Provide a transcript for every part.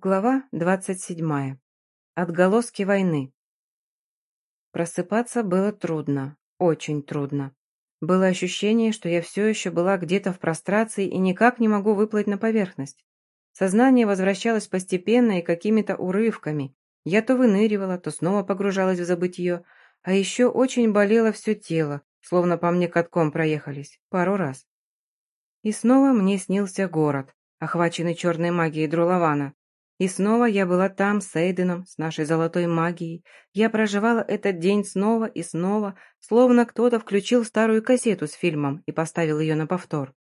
Глава двадцать седьмая. Отголоски войны. Просыпаться было трудно, очень трудно. Было ощущение, что я все еще была где-то в прострации и никак не могу выплыть на поверхность. Сознание возвращалось постепенно и какими-то урывками. Я то выныривала, то снова погружалась в забытье, а еще очень болело все тело, словно по мне катком проехались, пару раз. И снова мне снился город, охваченный черной магией Друлавана, и снова я была там с Эйденом, с нашей золотой магией. Я проживала этот день снова и снова, словно кто-то включил старую кассету с фильмом и поставил ее на повтор.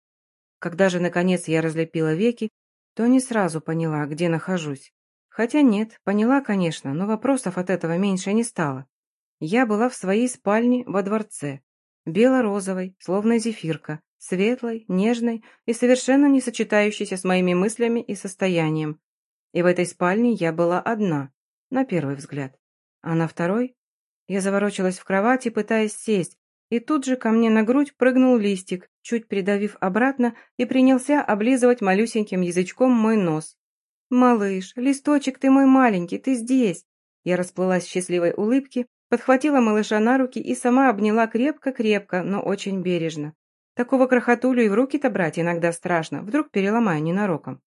Когда же, наконец, я разлепила веки, то не сразу поняла, где нахожусь. Хотя нет, поняла, конечно, но вопросов от этого меньше не стало. Я была в своей спальне во дворце. Бело-розовой, словно зефирка, светлой, нежной и совершенно не сочетающейся с моими мыслями и состоянием, и в этой спальне я была одна, на первый взгляд. А на второй я заворочилась в кровати, пытаясь сесть, и тут же ко мне на грудь прыгнул листик, чуть придавив обратно, и принялся облизывать малюсеньким язычком мой нос. «Малыш, листочек ты мой маленький, ты здесь!» Я расплылась в счастливой улыбке, подхватила малыша на руки и сама обняла крепко-крепко, но очень бережно. Такого крохотулю и в руки-то брать иногда страшно, вдруг переломаю ненароком.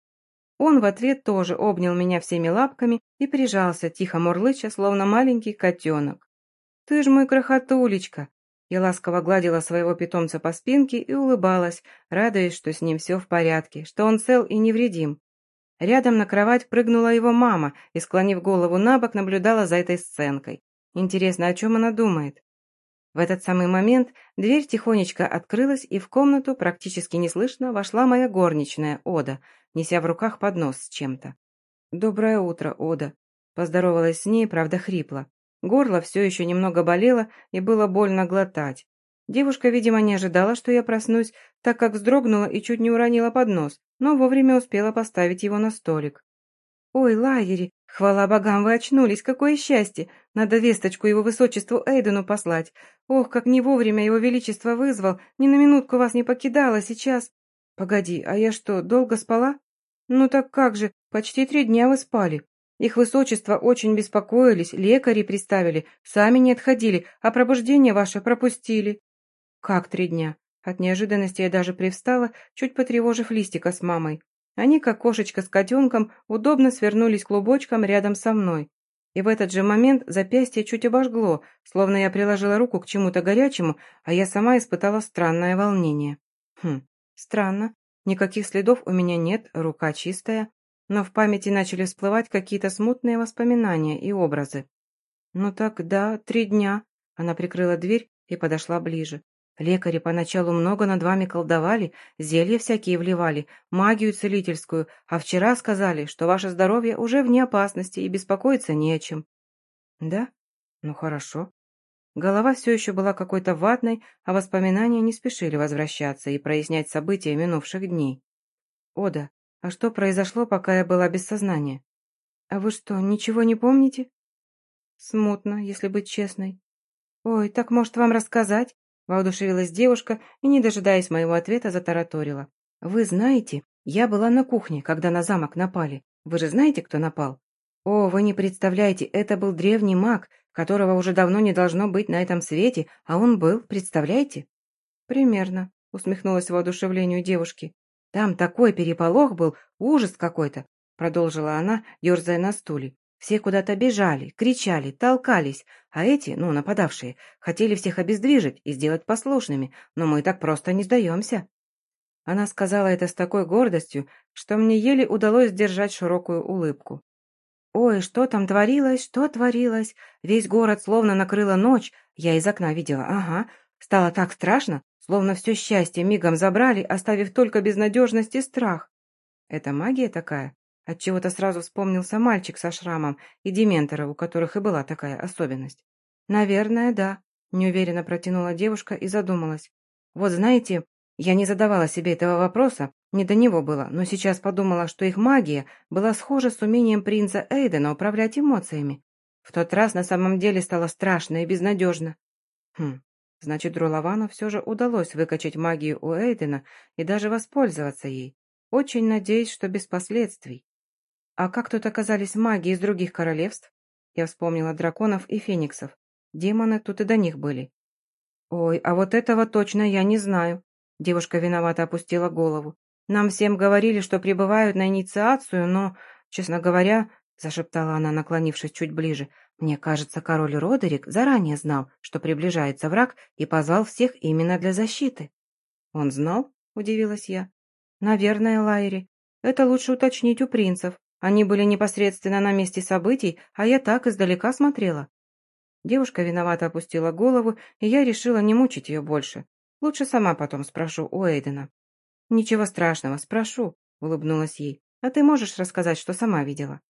Он в ответ тоже обнял меня всеми лапками и прижался, тихо мурлыча, словно маленький котенок. «Ты ж мой крохотулечка!» Я ласково гладила своего питомца по спинке и улыбалась, радуясь, что с ним все в порядке, что он цел и невредим. Рядом на кровать прыгнула его мама и, склонив голову на бок, наблюдала за этой сценкой. Интересно, о чем она думает? В этот самый момент дверь тихонечко открылась, и в комнату практически неслышно вошла моя горничная, Ода, неся в руках поднос с чем-то. «Доброе утро, Ода!» Поздоровалась с ней, правда, хрипло. Горло все еще немного болело, и было больно глотать. Девушка, видимо, не ожидала, что я проснусь, так как вздрогнула и чуть не уронила поднос, но вовремя успела поставить его на столик. «Ой, Лайери, хвала богам, вы очнулись, какое счастье! Надо весточку его высочеству Эйдену послать. Ох, как не вовремя его величество вызвал, ни на минутку вас не покидала, сейчас...» «Погоди, а я что, долго спала?» «Ну так как же, почти три дня вы спали. Их высочество очень беспокоились, лекари приставили, сами не отходили, а пробуждение ваше пропустили». «Как три дня?» От неожиданности я даже привстала, чуть потревожив листика с мамой. Они, как кошечка с котенком, удобно свернулись клубочком рядом со мной. И в этот же момент запястье чуть обожгло, словно я приложила руку к чему-то горячему, а я сама испытала странное волнение. Хм, Странно. Никаких следов у меня нет, рука чистая. Но в памяти начали всплывать какие-то смутные воспоминания и образы. «Ну так, да, три дня». Она прикрыла дверь и подошла ближе. Лекари поначалу много над вами колдовали, зелья всякие вливали, магию целительскую, а вчера сказали, что ваше здоровье уже вне опасности и беспокоиться не о чем. Да? Ну хорошо. Голова все еще была какой-то ватной, а воспоминания не спешили возвращаться и прояснять события минувших дней. «Ода, а что произошло, пока я была без сознания? А вы что, ничего не помните?» «Смутно, если быть честной». «Ой, так может вам рассказать?» Воодушевилась девушка и, не дожидаясь моего ответа, затараторила. «Вы знаете, я была на кухне, когда на замок напали. Вы же знаете, кто напал?» «О, вы не представляете, это был древний маг, которого уже давно не должно быть на этом свете, а он был, представляете?» «Примерно», — усмехнулась воодушевлению девушки. «Там такой переполох был, ужас какой-то», — продолжила она, ерзая на стуле. «Все куда-то бежали, кричали, толкались, а эти, ну, нападавшие, хотели всех обездвижить и сделать послушными, но мы так просто не сдаемся». Она сказала это с такой гордостью, что мне еле удалось сдержать широкую улыбку. Ой, что там творилось, что творилось? Весь город словно накрыла ночь. Я из окна видела, ага. Стало так страшно, словно все счастье мигом забрали, оставив только безнадежность и страх. Это магия такая? Отчего-то сразу вспомнился мальчик со шрамом и дементора, у которых и была такая особенность. «Наверное, да», — неуверенно протянула девушка и задумалась. «Вот знаете, я не задавала себе этого вопроса, не до него было, но сейчас подумала, что их магия была схожа с умением принца Эйдена управлять эмоциями. В тот раз на самом деле стало страшно и безнадежно. Хм, значит, Друловану все же удалось выкачать магию у Эйдена и даже воспользоваться ей. Очень надеюсь, что без последствий. А как тут оказались маги из других королевств? Я вспомнила драконов и фениксов. Демоны тут и до них были. Ой, а вот этого точно я не знаю. Девушка виновато опустила голову. Нам всем говорили, что прибывают на инициацию, но, честно говоря, зашептала она, наклонившись чуть ближе, мне кажется, король Родерик заранее знал, что приближается враг, и позвал всех именно для защиты. Он знал? Удивилась я. Наверное, Лайри. Это лучше уточнить у принцев. Они были непосредственно на месте событий, а я так издалека смотрела. Девушка виновато опустила голову, и я решила не мучить ее больше. Лучше сама потом спрошу у Эйдена. «Ничего страшного, спрошу», — улыбнулась ей. «А ты можешь рассказать, что сама видела?»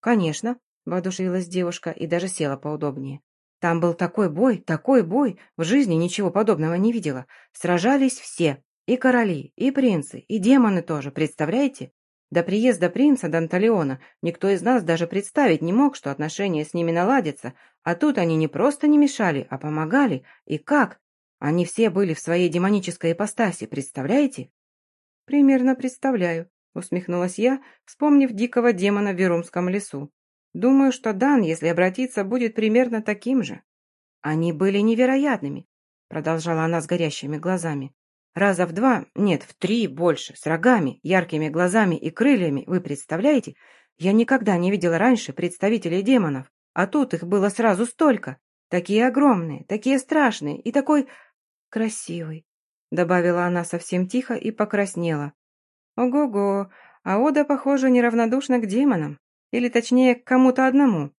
«Конечно», — воодушевилась девушка и даже села поудобнее. «Там был такой бой, такой бой! В жизни ничего подобного не видела. Сражались все, и короли, и принцы, и демоны тоже, представляете? До приезда принца Данталеона никто из нас даже представить не мог, что отношения с ними наладятся, а тут они не просто не мешали, а помогали. И как? Они все были в своей демонической ипостаси, представляете? Примерно представляю, усмехнулась я, вспомнив дикого демона в Верумском лесу. Думаю, что Дан, если обратиться, будет примерно таким же. Они были невероятными, продолжала она с горящими глазами. Раза в два, нет, в три больше, с рогами, яркими глазами и крыльями, вы представляете? Я никогда не видела раньше представителей демонов, а тут их было сразу столько. Такие огромные, такие страшные и такой красивый, добавила она совсем тихо и покраснела. Ого-го, а Ода, похоже, неравнодушна к демонам, или точнее, к кому-то одному.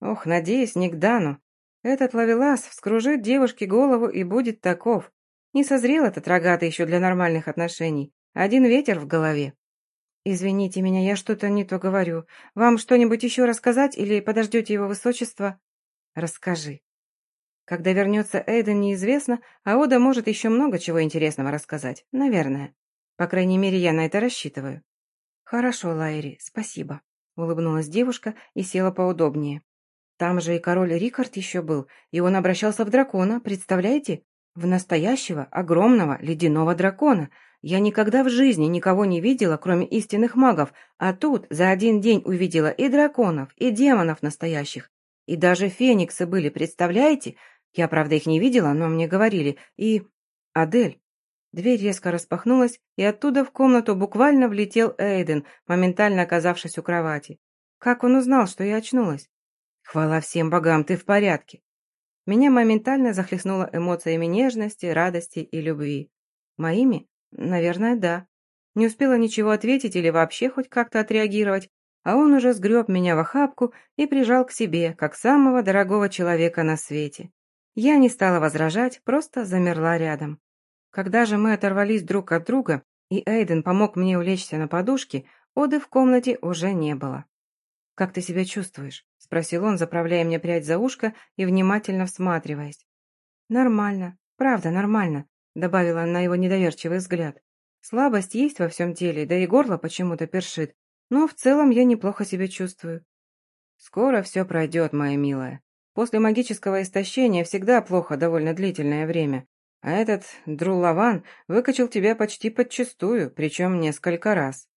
Ох, надеюсь, не к Дану. Этот ловелас вскружит девушке голову и будет таков. Не созрел этот рогатый еще для нормальных отношений. Один ветер в голове. «Извините меня, я что-то не то говорю. Вам что-нибудь еще рассказать или подождете его высочество?» «Расскажи». Когда вернется Эйден, неизвестно, а Ода может еще много чего интересного рассказать. Наверное. По крайней мере, я на это рассчитываю. «Хорошо, Лайри, спасибо», — улыбнулась девушка и села поудобнее. «Там же и король Рикард еще был, и он обращался в дракона, представляете? В настоящего, огромного, ледяного дракона. Я никогда в жизни никого не видела, кроме истинных магов, а тут за один день увидела и драконов, и демонов настоящих. И даже фениксы были, представляете? Я, правда, их не видела, но мне говорили. И... Адель. Дверь резко распахнулась, и оттуда в комнату буквально влетел Эйден, моментально оказавшись у кровати. Как он узнал, что я очнулась? Хвала всем богам, ты в порядке. Меня моментально захлестнуло эмоциями нежности, радости и любви. Моими? Наверное, да. Не успела ничего ответить или вообще хоть как-то отреагировать, а он уже сгреб меня в охапку и прижал к себе, как самого дорогого человека на свете. Я не стала возражать, просто замерла рядом. Когда же мы оторвались друг от друга, и Эйден помог мне улечься на подушке, Оды в комнате уже не было. «Как ты себя чувствуешь?» — спросил он, заправляя мне прядь за ушко и внимательно всматриваясь. «Нормально, правда нормально», — добавила на его недоверчивый взгляд. «Слабость есть во всем теле, да и горло почему-то першит, но в целом я неплохо себя чувствую». «Скоро все пройдет, моя милая. После магического истощения всегда плохо довольно длительное время, а этот Друллаван выкачал тебя почти подчистую, причем несколько раз.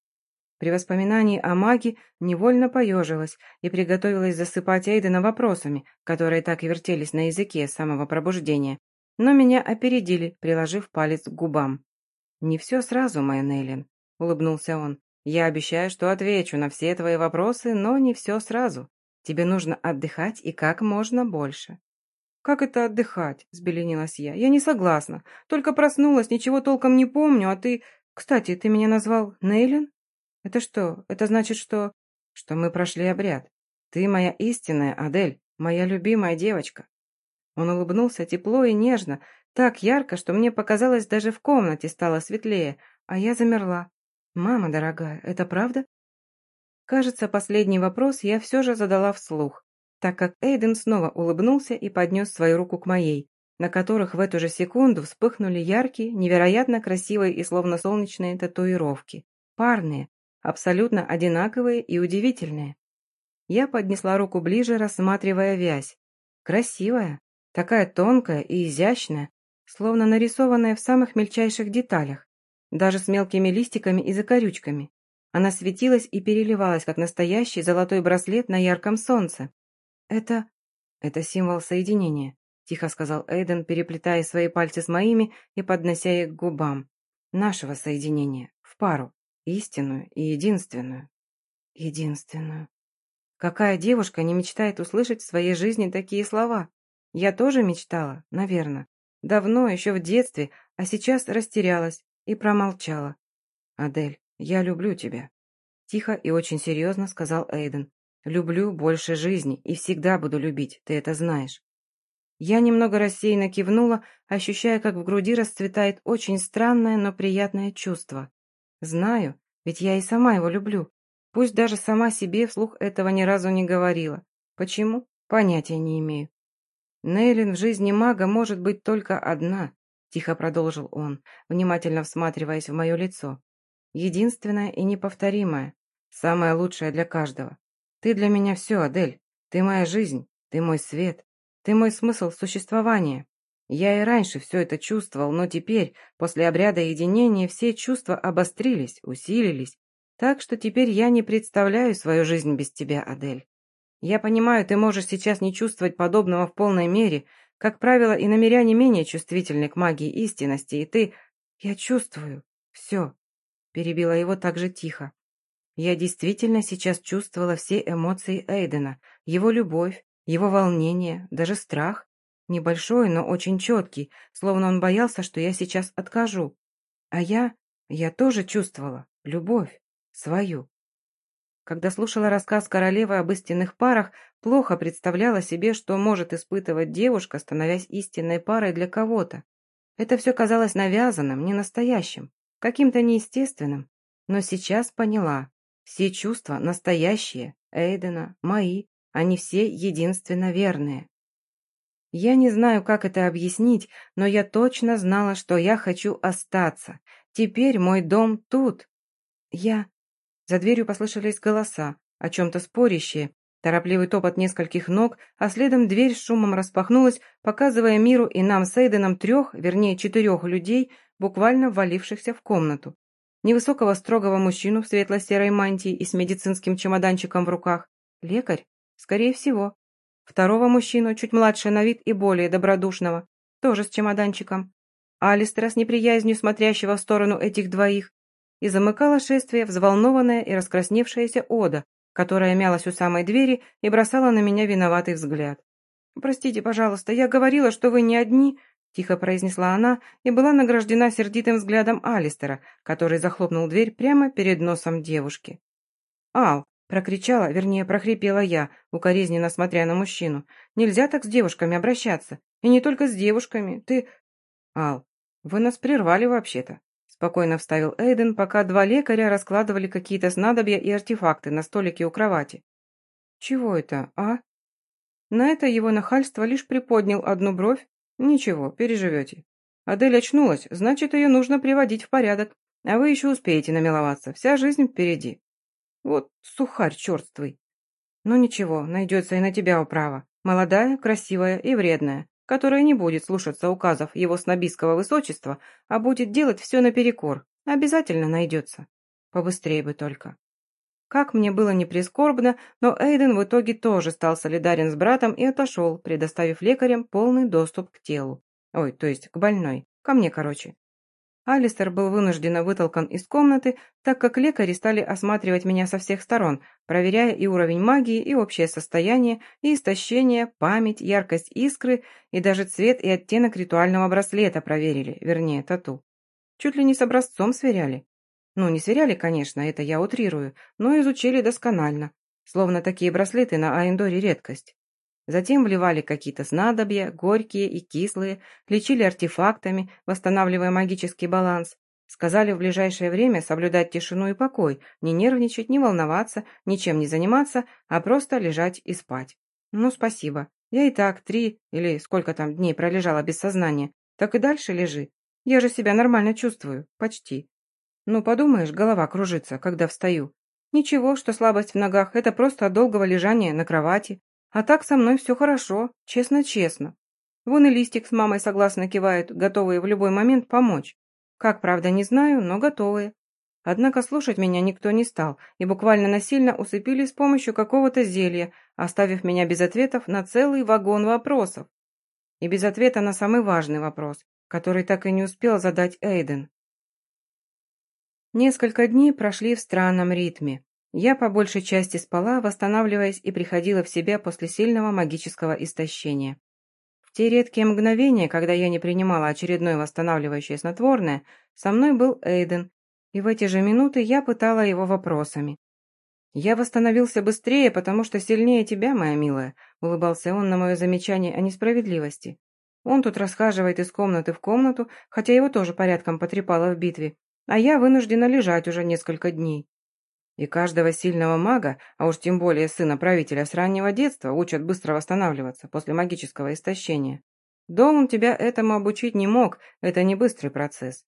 При воспоминании о маге невольно поежилась и приготовилась засыпать Эйдена вопросами, которые так и вертелись на языке с самого пробуждения. Но меня опередили, приложив палец к губам. «Не все сразу, моя Нейлин», — улыбнулся он. «Я обещаю, что отвечу на все твои вопросы, но не все сразу. Тебе нужно отдыхать и как можно больше». «Как это отдыхать?» — взбеленилась я. «Я не согласна. Только проснулась, ничего толком не помню, а ты... Кстати, ты меня назвал Нейлин?» «Это что? Это значит, что...» «Что мы прошли обряд. Ты моя истинная, Адель, моя любимая девочка». Он улыбнулся тепло и нежно, так ярко, что мне показалось, даже в комнате стало светлее, а я замерла. «Мама дорогая, это правда?» Кажется, последний вопрос я все же задала вслух, так как Эйден снова улыбнулся и поднес свою руку к моей, на которых в эту же секунду вспыхнули яркие, невероятно красивые и словно солнечные татуировки. Парные, абсолютно одинаковые и удивительные. Я поднесла руку ближе, рассматривая вязь. Красивая, такая тонкая и изящная, словно нарисованная в самых мельчайших деталях, даже с мелкими листиками и закорючками. Она светилась и переливалась, как настоящий золотой браслет на ярком солнце. «Это... это символ соединения», — тихо сказал Эйден, переплетая свои пальцы с моими и поднося их к губам. «Нашего соединения. В пару. Истинную и единственную». «Единственную». Какая девушка не мечтает услышать в своей жизни такие слова? Я тоже мечтала, наверное. Давно, еще в детстве, а сейчас растерялась и промолчала. «Адель, я люблю тебя», — тихо и очень серьезно сказал Эйден. «Люблю больше жизни и всегда буду любить, ты это знаешь». Я немного рассеянно кивнула, ощущая, как в груди расцветает очень странное, но приятное чувство. Знаю, ведь я и сама его люблю. Пусть даже сама себе вслух этого ни разу не говорила. Почему? Понятия не имею. Нейлин в жизни мага может быть только одна, тихо продолжил он, внимательно всматриваясь в мое лицо. Единственная и неповторимая, самая лучшая для каждого. Ты для меня все, Адель. Ты моя жизнь, ты мой свет, ты мой смысл существования. Я и раньше все это чувствовал, но теперь, после обряда единения, все чувства обострились, усилились. Так что теперь я не представляю свою жизнь без тебя, Адель. Я понимаю, ты можешь сейчас не чувствовать подобного в полной мере. Как правило, и намеряне менее чувствительны к магии истинности, и ты... Я чувствую. Все. Перебила его так же тихо. Я действительно сейчас чувствовала все эмоции Эйдена, его любовь, его волнение, даже страх. Небольшой, но очень четкий, словно он боялся, что я сейчас откажу. А я... я тоже чувствовала любовь, свою. Когда слушала рассказ королевы об истинных парах, плохо представляла себе, что может испытывать девушка, становясь истинной парой для кого-то. Это все казалось навязанным, ненастоящим, каким-то неестественным. Но сейчас поняла. Все чувства настоящие, Эйдена, мои, они все единственно верные. Я не знаю, как это объяснить, но я точно знала, что я хочу остаться. Теперь мой дом тут. Я... За дверью послышались голоса, о чем-то спорящие, торопливый топот нескольких ног, а следом дверь с шумом распахнулась, показывая миру и нам с Эйденом трех, вернее четырех людей, буквально ввалившихся в комнату. Невысокого строгого мужчину в светло-серой мантии и с медицинским чемоданчиком в руках. Лекарь? Скорее всего. Второго мужчину, чуть младше на вид и более добродушного, тоже с чемоданчиком. Алистера с неприязнью смотрящего в сторону этих двоих, и замыкала шествие взволнованная и раскрасневшаяся Ода, которая мялась у самой двери и бросала на меня виноватый взгляд. «Простите, пожалуйста, я говорила, что вы не одни», — тихо произнесла она и была награждена сердитым взглядом Алистера, который захлопнул дверь прямо перед носом девушки. «Ал!» — прокричала, вернее, прохрипела я, укоризненно смотря на мужчину. «Нельзя так с девушками обращаться. И не только с девушками. Ты...» «Ал, вы нас прервали вообще-то», спокойно вставил Эйден, пока два лекаря раскладывали какие-то снадобья и артефакты на столике у кровати. «Чего это, а?» На это его нахальство лишь приподнял одну бровь. «Ничего, переживете. Адель очнулась, значит, ее нужно приводить в порядок, а вы еще успеете намиловаться, вся жизнь впереди. Вот сухарь черствый. Ну ничего, найдется и на тебя управа. Молодая, красивая и вредная которая не будет слушаться указов его снобистского высочества, а будет делать все наперекор. Обязательно найдется. Побыстрее бы только. Как мне было не прискорбно, но Эйден в итоге тоже стал солидарен с братом и отошел, предоставив лекарям полный доступ к телу. Ой, то есть к больной. Ко мне, короче. Алистер был вынужденно вытолкан из комнаты, так как лекари стали осматривать меня со всех сторон, проверяя и уровень магии, и общее состояние, и истощение, память, яркость искры, и даже цвет и оттенок ритуального браслета проверили, вернее, тату. Чуть ли не с образцом сверяли. Ну, не сверяли, конечно, это я утрирую, но изучили досконально, словно такие браслеты на Аэндоре редкость. Затем вливали какие-то снадобья, горькие и кислые, лечили артефактами, восстанавливая магический баланс. Сказали в ближайшее время соблюдать тишину и покой, не нервничать, не волноваться, ничем не заниматься, а просто лежать и спать. Ну, спасибо. Я и так три или сколько там дней пролежала без сознания. Так и дальше лежи. Я же себя нормально чувствую. Почти. Ну, подумаешь, голова кружится, когда встаю. Ничего, что слабость в ногах – это просто от долгого лежания на кровати. А так со мной все хорошо, честно-честно. Вон и листик с мамой согласно кивают, готовые в любой момент помочь. Как, правда, не знаю, но готовые. Однако слушать меня никто не стал и буквально насильно усыпили с помощью какого-то зелья, оставив меня без ответов на целый вагон вопросов. И без ответа на самый важный вопрос, который так и не успел задать Эйден. Несколько дней прошли в странном ритме. Я по большей части спала, восстанавливаясь и приходила в себя после сильного магического истощения. В те редкие мгновения, когда я не принимала очередное восстанавливающее снотворное, со мной был Эйден, и в эти же минуты я пытала его вопросами. «Я восстановился быстрее, потому что сильнее тебя, моя милая», — улыбался он на мое замечание о несправедливости. «Он тут расхаживает из комнаты в комнату, хотя его тоже порядком потрепало в битве, а я вынуждена лежать уже несколько дней. И каждого сильного мага, а уж тем более сына правителя с раннего детства, учат быстро восстанавливаться после магического истощения. Доун тебя этому обучить не мог, это не быстрый процесс.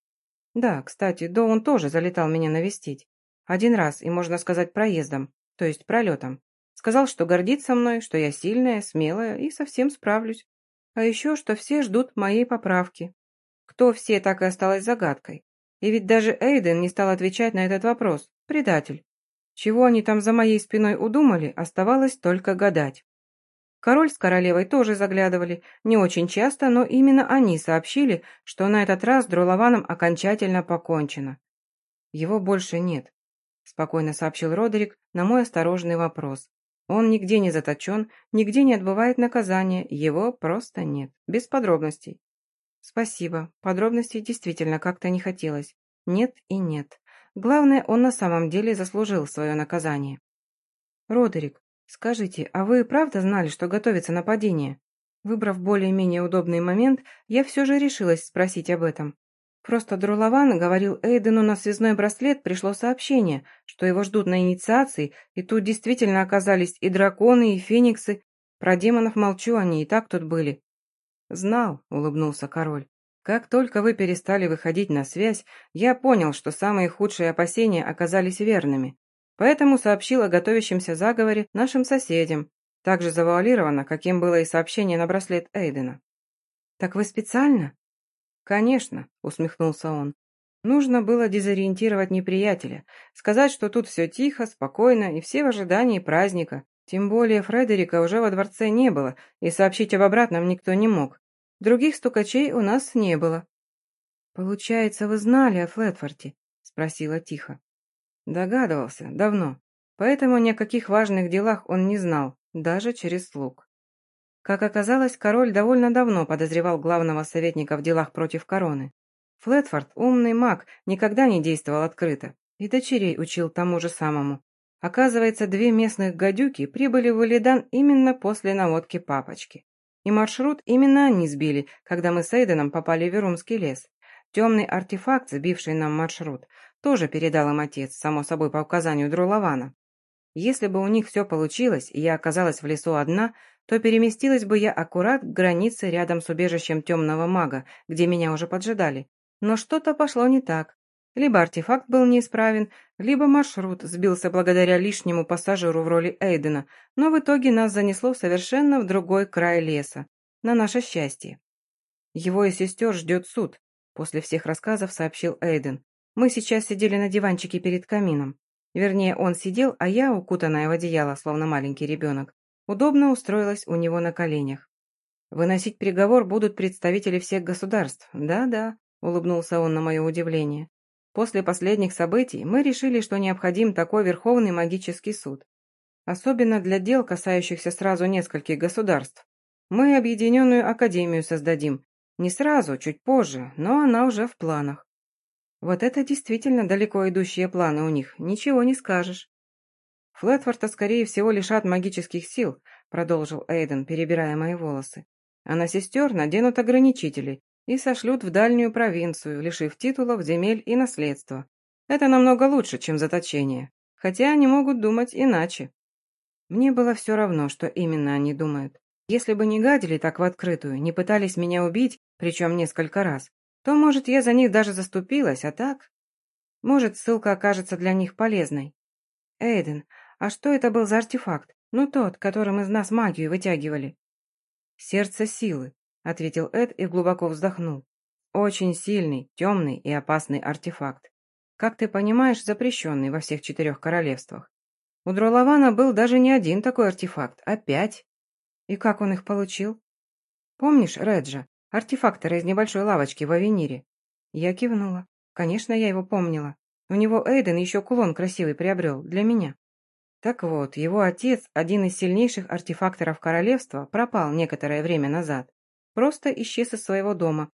Да, кстати, Доун тоже залетал меня навестить. Один раз, и можно сказать проездом, то есть пролетом. Сказал, что гордится мной, что я сильная, смелая и совсем справлюсь. А еще, что все ждут моей поправки. Кто все, так и осталось загадкой. И ведь даже Эйден не стал отвечать на этот вопрос. Предатель. Чего они там за моей спиной удумали, оставалось только гадать. Король с королевой тоже заглядывали, не очень часто, но именно они сообщили, что на этот раз Друлованом окончательно покончено. «Его больше нет», — спокойно сообщил Родерик на мой осторожный вопрос. «Он нигде не заточен, нигде не отбывает наказание, его просто нет, без подробностей». «Спасибо, подробностей действительно как-то не хотелось. Нет и нет. Главное, он на самом деле заслужил свое наказание». «Родерик, «Скажите, а вы правда знали, что готовится нападение?» Выбрав более-менее удобный момент, я все же решилась спросить об этом. Просто Друлован говорил Эйдену на связной браслет пришло сообщение, что его ждут на инициации, и тут действительно оказались и драконы, и фениксы. Про демонов молчу, они и так тут были. «Знал», — улыбнулся король. «Как только вы перестали выходить на связь, я понял, что самые худшие опасения оказались верными. Поэтому сообщил о готовящемся заговоре нашим соседям, так же завуалировано, каким было и сообщение на браслет Эйдена. «Так вы специально?» «Конечно», — усмехнулся он. «Нужно было дезориентировать неприятеля, сказать, что тут все тихо, спокойно и все в ожидании праздника. Тем более Фредерика уже во дворце не было, и сообщить об обратном никто не мог. Других стукачей у нас не было». «Получается, вы знали о Флетфорте?» — спросила тихо. Догадывался, давно. Поэтому ни о каких важных делах он не знал, даже через слуг. Как оказалось, король довольно давно подозревал главного советника в делах против короны. Флетфорд, умный маг, никогда не действовал открыто, и дочерей учил тому же самому. Оказывается, две местных гадюки прибыли в Илидан именно после наводки папочки. И маршрут именно они сбили, когда мы с Эйденом попали в Верумский лес. Темный артефакт, сбивший нам маршрут, тоже передал им отец, само собой по указанию Друлована. Если бы у них все получилось, и я оказалась в лесу одна, то переместилась бы я аккурат к границе рядом с убежищем темного мага, где меня уже поджидали. Но что-то пошло не так. Либо артефакт был неисправен, либо маршрут сбился благодаря лишнему пассажиру в роли Эйдена, но в итоге нас занесло совершенно в другой край леса. На наше счастье. Его и сестер ждет суд, после всех рассказов сообщил Эйден. Мы сейчас сидели на диванчике перед камином. Вернее, он сидел, а я, укутанная в одеяло, словно маленький ребенок, удобно устроилась у него на коленях. Выносить приговор будут представители всех государств. Да-да, улыбнулся он на мое удивление. После последних событий мы решили, что необходим такой Верховный магический суд. Особенно для дел, касающихся сразу нескольких государств. Мы объединенную академию создадим. Не сразу, чуть позже, но она уже в планах. Вот это действительно далеко идущие планы у них, ничего не скажешь. Флетфорта, скорее всего, лишат магических сил, продолжил Эйден, перебирая мои волосы. А на сестер наденут ограничители и сошлют в дальнюю провинцию, лишив титулов, земель и наследства. Это намного лучше, чем заточение. Хотя они могут думать иначе. Мне было все равно, что именно они думают. Если бы не гадили так в открытую, не пытались меня убить, причем несколько раз, то, может, я за них даже заступилась, а так? Может, ссылка окажется для них полезной. Эйден, а что это был за артефакт? Ну, тот, которым из нас магию вытягивали. Сердце силы, ответил Эд и глубоко вздохнул. Очень сильный, темный и опасный артефакт. как ты понимаешь, запрещенный во всех четырех королевствах. У Дролована был даже не один такой артефакт, а пять. И как он их получил? Помнишь Реджа, артефактора из небольшой лавочки в Авенире? Я кивнула. Конечно, я его помнила. У него Эйден еще кулон красивый приобрел, для меня. Так вот, его отец, один из сильнейших артефакторов королевства, пропал некоторое время назад. Просто исчез из своего дома.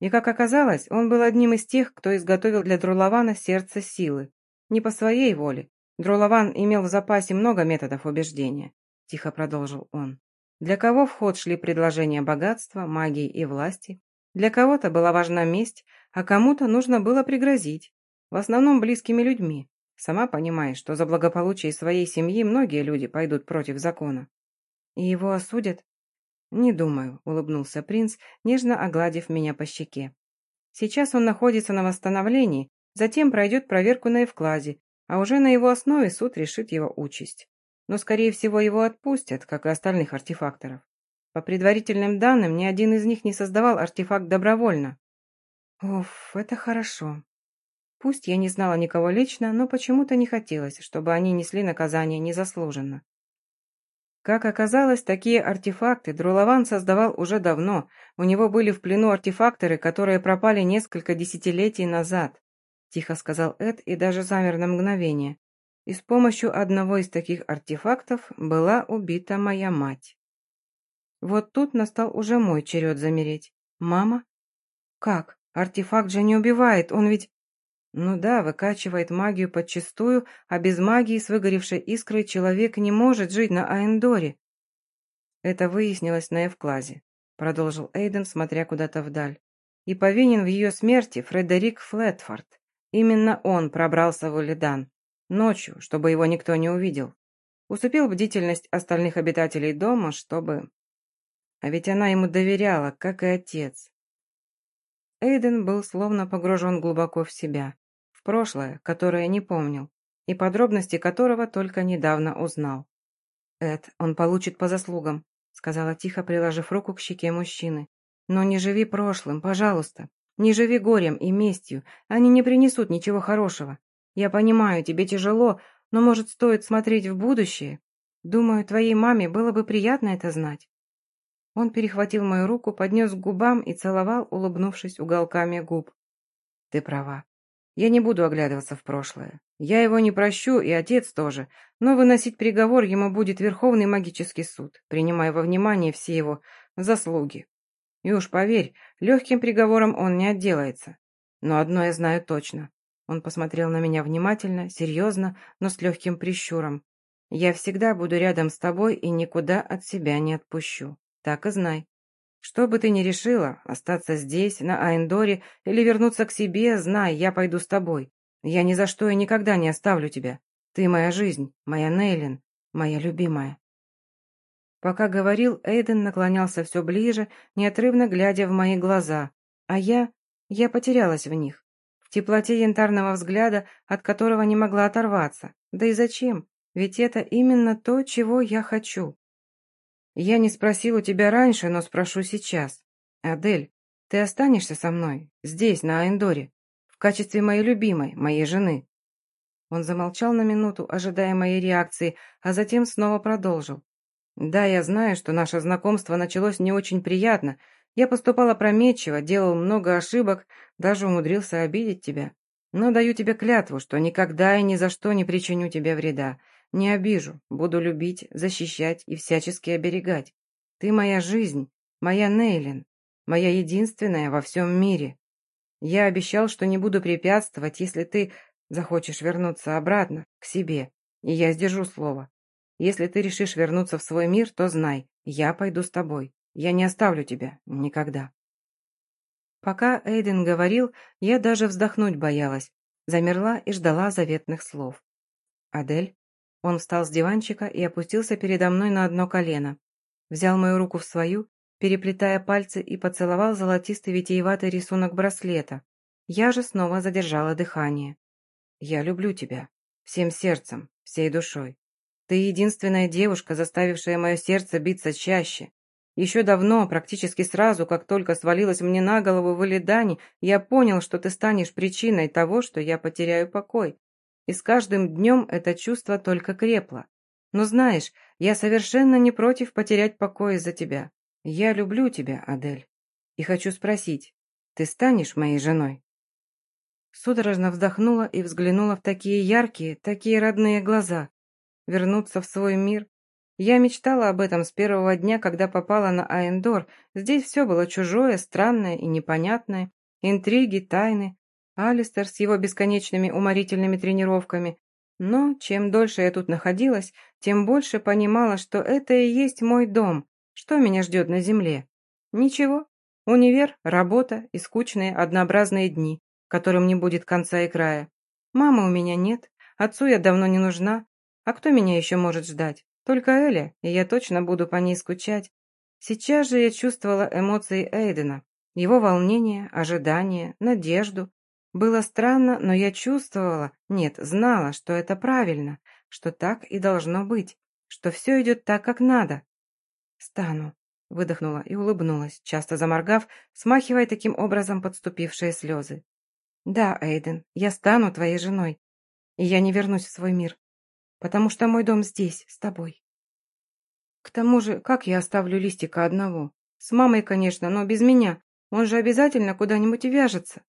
И, как оказалось, он был одним из тех, кто изготовил для Друлавана сердце силы. Не по своей воле. Друлаван имел в запасе много методов убеждения, тихо продолжил он. Для кого в ход шли предложения богатства, магии и власти, для кого-то была важна месть, а кому-то нужно было пригрозить. В основном близкими людьми. Сама понимаешь, что за благополучие своей семьи многие люди пойдут против закона. И его осудят? Не думаю, улыбнулся принц, нежно огладив меня по щеке. Сейчас он находится на восстановлении, затем пройдет проверку на Евклазе, а уже на его основе суд решит его участь. Но, скорее всего, его отпустят, как и остальных артефакторов. По предварительным данным, ни один из них не создавал артефакт добровольно. Уф, это хорошо. Пусть я не знала никого лично, но почему-то не хотелось, чтобы они несли наказание незаслуженно. Как оказалось, такие артефакты Друлован создавал уже давно. У него были в плену артефакторы, которые пропали несколько десятилетий назад. Тихо сказал Эд и даже замер на мгновение. И с помощью одного из таких артефактов была убита моя мать. Вот тут настал уже мой черед замереть. «Мама? Как? Артефакт же не убивает, он ведь...» «Ну да, выкачивает магию подчистую, а без магии с выгоревшей искрой человек не может жить на Аэндоре». Это выяснилось на Эвклазе, продолжил Эйден, смотря куда-то вдаль. И повинен в ее смерти Фредерик Флетфорд. Именно он пробрался в Улидан. Ночью, чтобы его никто не увидел. Усыпил бдительность остальных обитателей дома, чтобы... А ведь она ему доверяла, как и отец. Эйден был словно погружен глубоко в себя, прошлое, которое не помнил, и подробности которого только недавно узнал. «Эд, он получит по заслугам», — сказала тихо, приложив руку к щеке мужчины. «Но не живи прошлым, пожалуйста. Не живи горем и местью. Они не принесут ничего хорошего. Я понимаю, тебе тяжело, но, может, стоит смотреть в будущее? Думаю, твоей маме было бы приятно это знать. Он перехватил мою руку, поднес к губам и целовал, улыбнувшись уголками губ. «Ты права. Я не буду оглядываться в прошлое. Я его не прощу, и отец тоже, но выносить приговор ему будет Верховный магический суд, принимая во внимание все его заслуги. И уж поверь, легким приговором он не отделается. Но одно я знаю точно. Он посмотрел на меня внимательно, серьезно, но с легким прищуром. Я всегда буду рядом с тобой и никуда от себя не отпущу. Так и знай. Что бы ты ни решила, остаться здесь, на Айндоре, или вернуться к себе, знай, я пойду с тобой. Я ни за что и никогда не оставлю тебя. Ты моя жизнь, моя Нейлин, моя любимая. Пока говорил, Эйден наклонялся все ближе, неотрывно глядя в мои глаза, а я... я потерялась в них. В теплоте янтарного взгляда, от которого не могла оторваться. Да и зачем? Ведь это именно то, чего я хочу. Я не спросил у тебя раньше, но спрошу сейчас. Адель, ты останешься со мной, здесь, на Аэндоре, в качестве моей любимой, моей жены?» Он замолчал на минуту, ожидая моей реакции, а затем снова продолжил. «Да, я знаю, что наше знакомство началось не очень приятно. Я поступал опрометчиво, делал много ошибок, даже умудрился обидеть тебя. Но даю тебе клятву, что никогда и ни за что не причиню тебе вреда. Не обижу, буду любить, защищать и всячески оберегать. Ты моя жизнь, моя Нейлин, моя единственная во всем мире. Я обещал, что не буду препятствовать, если ты захочешь вернуться обратно, к себе, и я сдержу слово. Если ты решишь вернуться в свой мир, то знай, я пойду с тобой. Я не оставлю тебя. Никогда. Пока Эйден говорил, я даже вздохнуть боялась. Замерла и ждала заветных слов. «Адель?» Он встал с диванчика и опустился передо мной на одно колено. Взял мою руку в свою, переплетая пальцы и поцеловал золотистый витиеватый рисунок браслета. Я же снова задержала дыхание. «Я люблю тебя. Всем сердцем, всей душой. Ты единственная девушка, заставившая мое сердце биться чаще. Еще давно, практически сразу, как только свалилась мне на голову выледани, я понял, что ты станешь причиной того, что я потеряю покой. И с каждым днем это чувство только крепло. Но знаешь, я совершенно не против потерять покой из-за тебя. Я люблю тебя, Адель. И хочу спросить, ты станешь моей женой?» Судорожно вздохнула и взглянула в такие яркие, такие родные глаза. Вернуться в свой мир, я мечтала об этом с первого дня, когда попала на Аэндор. Здесь все было чужое, странное и непонятное. Интриги, тайны. Алистер с его бесконечными уморительными тренировками. Но чем дольше я тут находилась, тем больше понимала, что это и есть мой дом. Что меня ждет на земле? Ничего. Универ, работа и скучные однообразные дни, которым не будет конца и края. Мамы у меня нет, отцу я давно не нужна. А кто меня еще может ждать? Только Эля, и я точно буду по ней скучать. Сейчас же я чувствовала эмоции Эйдена, его волнение, ожидание, надежду. Было странно, но я чувствовала, нет, знала, что это правильно, что так и должно быть, что все идет так, как надо. «Стану», — выдохнула и улыбнулась, часто заморгав, смахивая таким образом подступившие слезы. «Да, Эйден, я стану твоей женой, и я не вернусь в свой мир потому что мой дом здесь, с тобой. К тому же, как я оставлю листика одного? С мамой, конечно, но без меня. Он же обязательно куда-нибудь вяжется.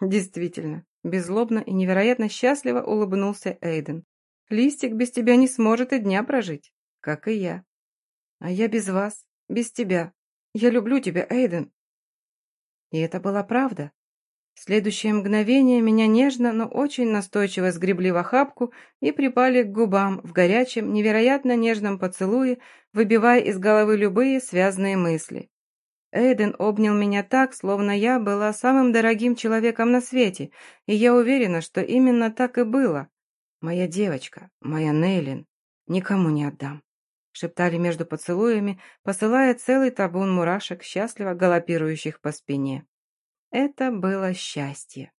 Действительно, беззлобно и невероятно счастливо улыбнулся Эйден. Листик без тебя не сможет и дня прожить, как и я. А я без вас, без тебя. Я люблю тебя, Эйден. И это была правда. В следующее мгновение меня нежно, но очень настойчиво сгребли в охапку и припали к губам в горячем, невероятно нежном поцелуе, выбивая из головы любые связанные мысли. Эйден обнял меня так, словно я была самым дорогим человеком на свете, и я уверена, что именно так и было. «Моя девочка, моя Нейлин, никому не отдам», — шептали между поцелуями, посылая целый табун мурашек, счастливо галопирующих по спине. Это было счастье.